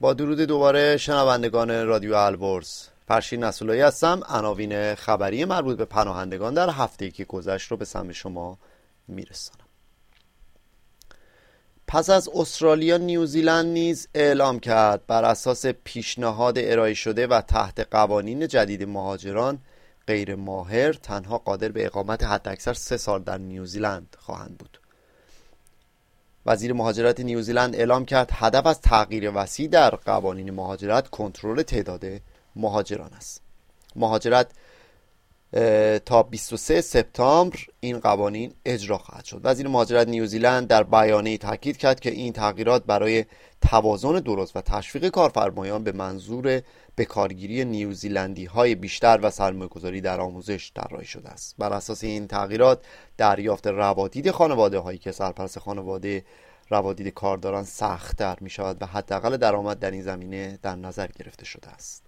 با درود دوباره شنوندگان رادیو البرز. فرشین نسولایی هستم. عناوین خبری مربوط به پناهندگان در هفته که گذشت رو به سمت شما میرسانم. پس از استرالیا نیوزیلند نیز اعلام کرد بر اساس پیشنهاد ارائه شده و تحت قوانین جدید مهاجران غیر ماهر تنها قادر به اقامت حداکثر سه سال در نیوزیلند خواهند بود. وزیر مهاجرت نیوزیلند اعلام کرد هدف از تغییر وسیع در قوانین مهاجرت کنترل تعداد مهاجران است. مهاجرت تا 23 سپتامبر این قوانین اجرا خواهد شد. وزیر مهاجرت نیوزیلند در بیانیه تاکید کرد که این تغییرات برای توازن درست و تشویق کارفرمایان به منظور به کارگیری نیوزیلندی های بیشتر و سرمایه گذاری در آموزش طراحی شده است. بر اساس این تغییرات دریافت روادید خانواده هایی که سرپرست خانواده روادید کارداران سختتر می شود و حداقل درآمد در این زمینه در نظر گرفته شده است.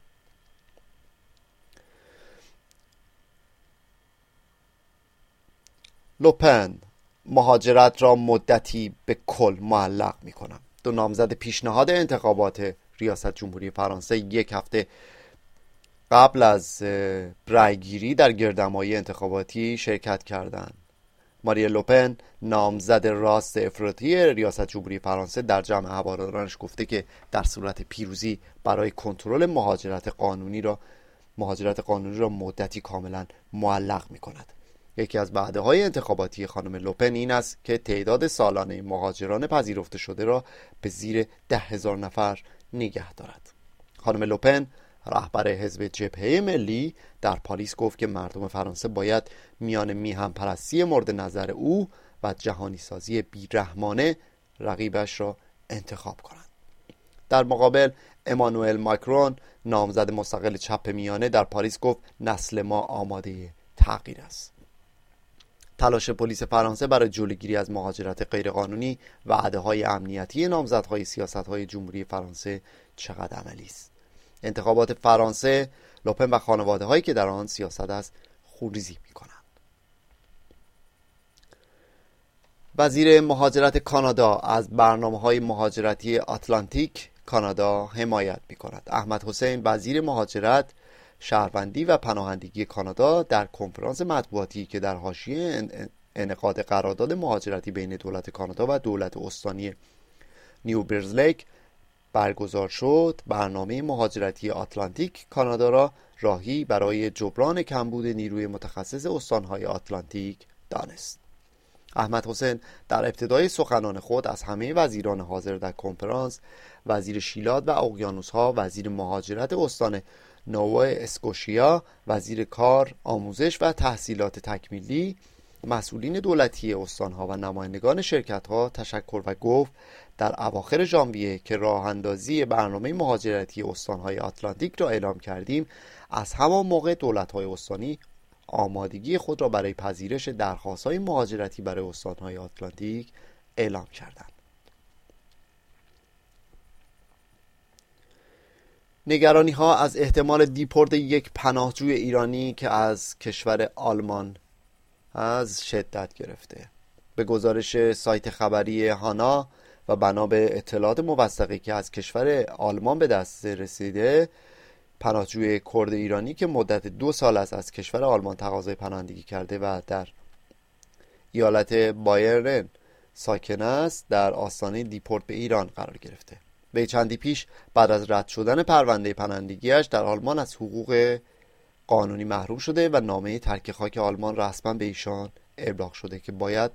لوپن مهاجرت را مدتی به کل معلق می کنم دو نامزد پیشنهاد انتخابات ریاست جمهوری فرانسه یک هفته قبل از رأیگیری در گردمایی انتخاباتی شرکت کردند. ماریا لوپن نامزد راست افراطی ریاست جمهوری فرانسه در جمع هوادارانش گفته که در صورت پیروزی برای کنترل مهاجرت قانونی را مهاجرت قانونی را مدتی کاملا معلق می کند یکی از بعده های انتخاباتی خانم لوپن این است که تعداد سالانه مهاجران پذیرفته شده را به زیر ده هزار نفر نگه دارد. خانم لوپن رهبر حزب جبهه ملی در پاریس گفت که مردم فرانسه باید میان میهم پرستی مورد نظر او و جهانی سازی بیرحمانه رقیبش را انتخاب کنند. در مقابل امانوئل ماکرون نامزد مستقل چپ میانه در پاریس گفت نسل ما آماده تغییر است. تلاش پلیس فرانسه برای جلوگیری از مهاجرت غیرقانونی وعده های امنیتی نامزدهای سیاست های جمهوری فرانسه چقدر عملی است. انتخابات فرانسه لوپن و خانواده هایی که در آن سیاست است خوریزی می کنند وزیر مهاجرت کانادا از برنامه های مهاجرتی آتلانتیک کانادا حمایت می کند احمد حسین وزیر مهاجرت شهروندی و پناهندگی کانادا در کنفرانس مطبوعاتی که در حاشیه انعقاد قرارداد مهاجرتی بین دولت کانادا و دولت استانی نیو برزلیک برگزار شد. برنامه مهاجرتی آتلانتیک کانادا را راهی برای جبران کمبود نیروی متخصص استانهای آتلانتیک دانست. احمد حسین در ابتدای سخنان خود از همه وزیران حاضر در کنفرانس وزیر شیلات و اقیانوس ها وزیر مهاجرت استان نووا اسکوشیا وزیر کار آموزش و تحصیلات تکمیلی مسئولین دولتی استانها و نمایندگان شرکتها تشکر و گفت در اواخر ژانویه که راه اندازی برنامه مهاجرتی استانهای آتلانتیک را اعلام کردیم از همان موقع دولتهای استانی آمادگی خود را برای پذیرش درخواستهای مهاجرتی برای استانهای آتلانتیک اعلام کردند. نگرانی ها از احتمال دیپورت یک پناهجوی ایرانی که از کشور آلمان از شدت گرفته. به گزارش سایت خبری هانا و بنا به اطلاعات موثقی که از کشور آلمان به دست رسیده پناهجوی کرد ایرانی که مدت دو سال است از کشور آلمان تقاضای پناهندگی کرده و در ایالت بایرن ساکن است در آستانه دیپورت به ایران قرار گرفته. به چندی پیش بعد از رد شدن پرونده پناهندگیش در آلمان از حقوق قانونی محروم شده و نامه ترک خاک آلمان رسما به ایشان ابلاغ شده که باید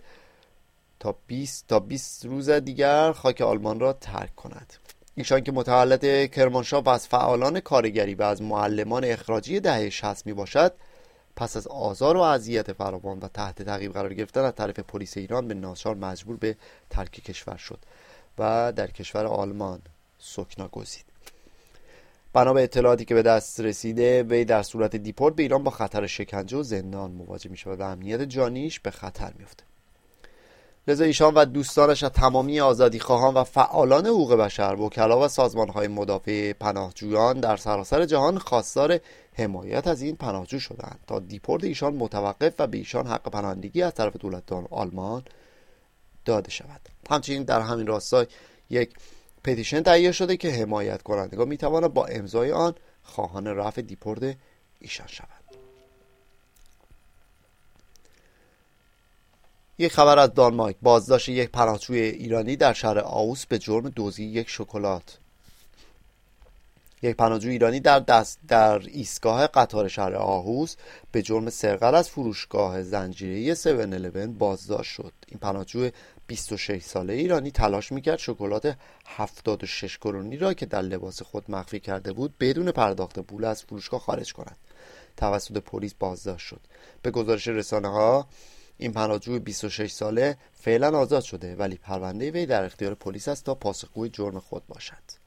تا 20 تا 20 روز دیگر خاک آلمان را ترک کند. ایشان که متولد کرمانشاه و از فعالان کارگری و از معلمان اخراجی دهه 60 می باشد پس از آزار و اذیت فراوان و تحت تعقیب قرار گرفتن از طرف پلیس ایران به ناچار مجبور به ترک کشور شد. و در کشور آلمان سکنا گزید. بنا به اطلاعاتی که به دست رسیده وی در صورت دیپورت به ایران با خطر شکنجه و زندان مواجه می شود و امنیت جانیش به خطر میفته لذا ایشان و دوستانش از تمامی آزادی خواهان و فعالان حقوق بشر وکلا و سازمان های مدافع پناهجویان در سراسر جهان خواستار حمایت از این پناهجو شدند تا دیپورت ایشان متوقف و به ایشان حق پناهندگی از طرف دولت آلمان داده شود. همچنین در همین راستای یک پتیشن تهیه شده که حمایت کنندگان می‌توانند با امضای آن خواهان رفع دیپورت ایشان شوند. یک خبر از دانمارک بازداشت یک پناهجوی ایرانی در شهر آوس به جرم دزدی یک شکلات. یک پناهجوی ایرانی در دست در ایستگاه قطار شهر آهوز به جرم سرقت از فروشگاه زنجیره 7 بازداشت شد. این پناهجو 26 ساله ایرانی تلاش می‌کرد شکلات 76 کرونی را که در لباس خود مخفی کرده بود بدون پرداخت پول از فروشگاه خارج کند. توسط پلیس بازداشت شد. به گزارش رسانه ها این پناهجو 26 ساله فعلا آزاد شده ولی پرونده وی در اختیار پلیس است تا پاسخگوی جرم خود باشد.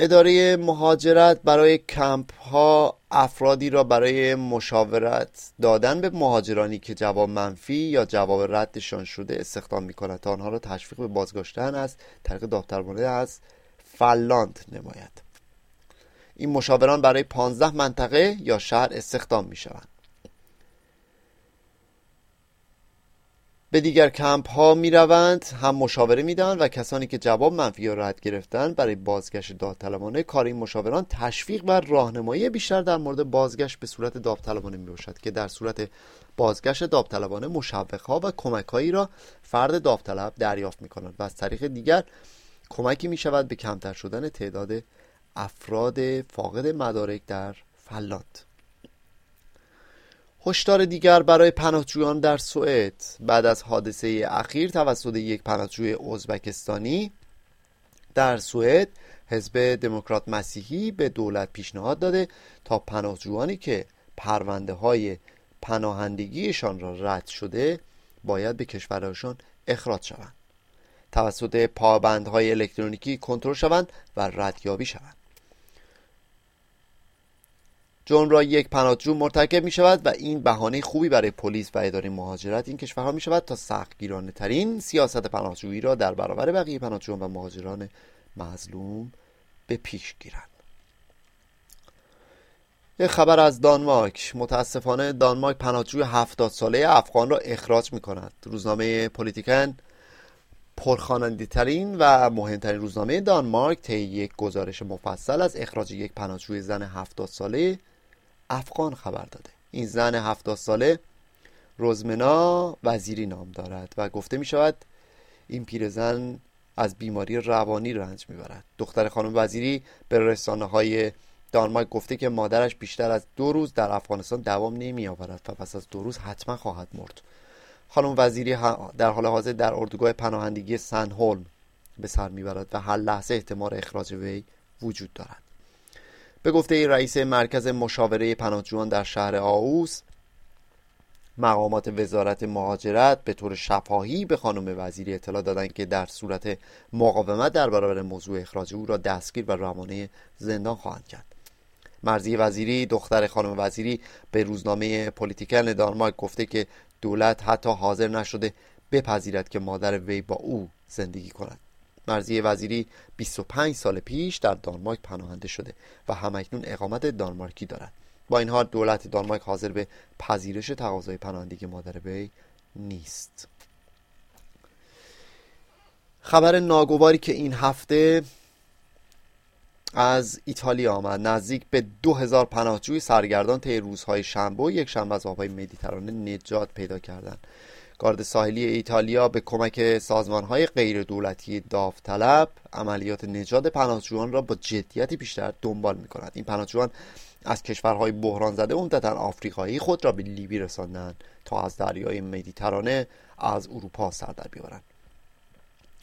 اداره مهاجرت برای کمپ ها افرادی را برای مشاورت دادن به مهاجرانی که جواب منفی یا جواب ردشان شده استخدام می کند تا آنها را تشویق به بازگشتن از طریق داوطلبانه از فلاند نماید. این مشاوران برای 15 منطقه یا شهر استخدام می شوند به دیگر کمپ ها می روند هم مشاوره می دهند و کسانی که جواب منفی یا رد گرفتن برای بازگشت داوطلبانه کار این مشاوران تشویق و راهنمایی بیشتر در مورد بازگشت به صورت داوطلبانه می باشد که در صورت بازگشت داوطلبانه مشوق ها و کمک هایی را فرد داوطلب دریافت می کنند و از طریق دیگر کمکی می شود به کمتر شدن تعداد افراد فاقد مدارک در فلاند هشدار دیگر برای پناهجویان در سوئد. بعد از حادثه اخیر توسط یک پناهجوی ازبکستانی در سوئد حزب دموکرات مسیحی به دولت پیشنهاد داده تا پناهجویانی که پرونده های پناهندگیشان را رد شده باید به کشورشان اخراج شوند. توسط پابندهای الکترونیکی کنترل شوند و ردیابی شوند. جرم را یک پناهجو مرتکب می شود و این بهانه خوبی برای پلیس و اداره مهاجرت این کشورها می شود تا سختگیرانه ترین سیاست پناهجویی را در برابر بقیه پناهجویان و مهاجران مظلوم به پیش گیرند. یک خبر از دانمارک. متاسفانه دانمارک پناهجوی هفتاد ساله افغان را اخراج می کند روزنامه پلیتیکن پرخانندی ترین و مهمترین روزنامه دانمارک طی یک گزارش مفصل از اخراج یک پناهجوی زن هفتاد ساله افغان خبر داده. این زن هفتاد ساله روزمنا وزیری نام دارد و گفته می شود این پیرزن از بیماری روانی رنج می‌برد دختر خانم وزیری به رسانه های دانمارک گفته که مادرش بیشتر از دو روز در افغانستان دوام نمی آورد و پس از دو روز حتما خواهد مرد. خانم وزیری در حال حاضر در اردوگاه پناهندگی سن هولم به سر می‌برد و هر لحظه احتمال اخراج وی وجود دارد. به گفته رئیس مرکز مشاوره پناهجویان در شهر آووس مقامات وزارت مهاجرت به طور شفاهی به خانم وزیری اطلاع دادند که در صورت مقاومت در برابر موضوع اخراج او را دستگیر و روانه زندان خواهند کرد. مرزی وزیری دختر خانم وزیری به روزنامه پلیتیکن دانمارک گفته که دولت حتی حاضر نشده بپذیرد که مادر وی با او زندگی کند. مرزی وزیری 25 سال پیش در دانمارک پناهنده شده و همکنون اقامت دانمارکی دارد. با این حال دولت دانمارک حاضر به پذیرش تقاضای پناهندگی مادر وی نیست. خبر ناگواری که این هفته از ایتالیا آمد. نزدیک به دو هزار پناهجوی سرگردان طی روزهای شنبه و یک شنبه از آبهای مدیترانه نجات پیدا کردند. گارد ساحلی ایتالیا به کمک سازمانهای غیر دولتی داوطلب عملیات نجات پناهجویان را با جدیتی بیشتر دنبال می کند این پناهجویان از کشورهای بحران زده عمدتا آفریقایی خود را به لیبی رساندند تا از دریای مدیترانه از اروپا سر در بیاورند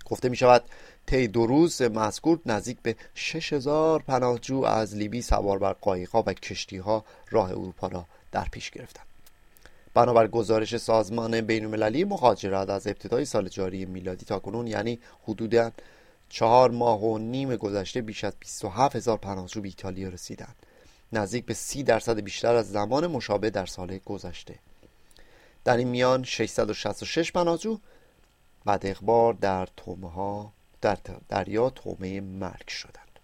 گفته می شود طی دو روز مذکور نزدیک به 6000 پناهجو از لیبی سوار بر قایقها و کشتیها راه اروپا را در پیش گرفتند. بنابر گزارش سازمان بین المللی مهاجرت از ابتدای سال جاری میلادی تا کنون یعنی حدودا چهار ماه و نیم گذشته بیش از 27 هزار پناهجو به ایتالیا رسیدند. نزدیک به 30 درصد بیشتر از زمان مشابه در سال گذشته. در این میان 666 پناهجو بعد اخبار در تومه ها در دریا تومه مرگ شدند.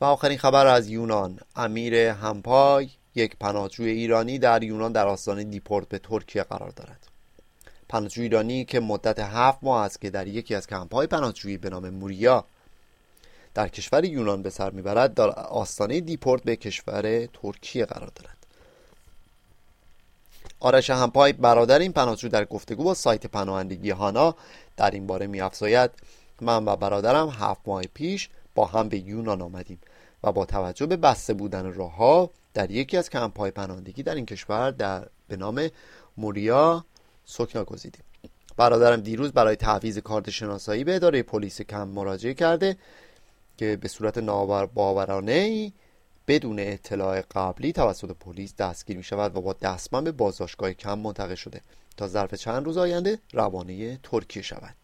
و آخرین خبر از یونان. امیر همپای یک پناهجوی ایرانی در یونان در آستانه دیپورت به ترکیه قرار دارد. پناهجوی ایرانی که مدت هفت ماه است که در یکی از کمپ‌های پناهجویی به نام موریا در کشور یونان به سر می‌برد در آستانه دیپورت به کشور ترکیه قرار دارد. آرش همپای برادر این پناهجو در گفتگو با سایت پناهندگی هانا در این باره میافزاید من و برادرم هفت ماه پیش با هم به یونان آمدیم. و با توجه به بسته بودن راه در یکی از کمپ های پناهندگی در این کشور در به نام موریا سکنا گزیدیم. برادرم دیروز برای تعویض کارت شناسایی به اداره پلیس کم مراجعه کرده که به صورت باورانه ای بدون اطلاع قبلی توسط پلیس دستگیر می شود و با دستمند به بازداشتگاه کم منتقل شده تا ظرف چند روز آینده روانه ترکیه شود.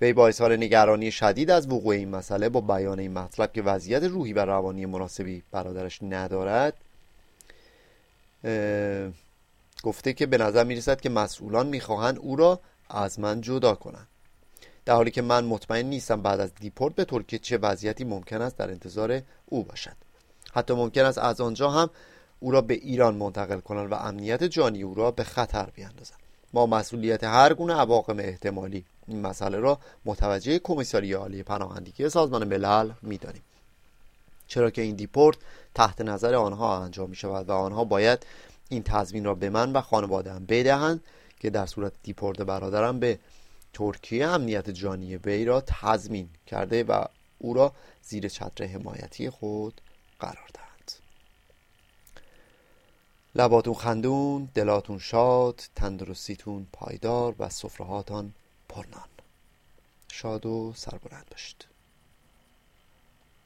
وی با اظهار نگرانی شدید از وقوع این مسئله با بیان این مطلب که وضعیت روحی و روانی مناسبی برادرش ندارد گفته که به نظر می رسد که مسئولان می‌خواهند او را از من جدا کنند. در حالی که من مطمئن نیستم بعد از دیپورت به ترکیه چه وضعیتی ممکن است در انتظار او باشد. حتی ممکن است از آنجا هم او را به ایران منتقل کنند و امنیت جانی او را به خطر بیاندازند. ما مسئولیت هر گونه عواقب احتمالی این مسئله را متوجه کمیساری عالی پناهندگی سازمان ملل می‌دانیم. چرا که این دیپورت تحت نظر آنها انجام می شود و آنها باید این تضمین را به من و خانوادهام بدهند که در صورت دیپورت برادرم به ترکیه امنیت جانی وی را تضمین کرده و او را زیر چتر حمایتی خود قرار دهند. لباتون خندون دلاتون شاد تندرستیتون پایدار و سفرهاتان پرنان. شاد و سربلند باشید.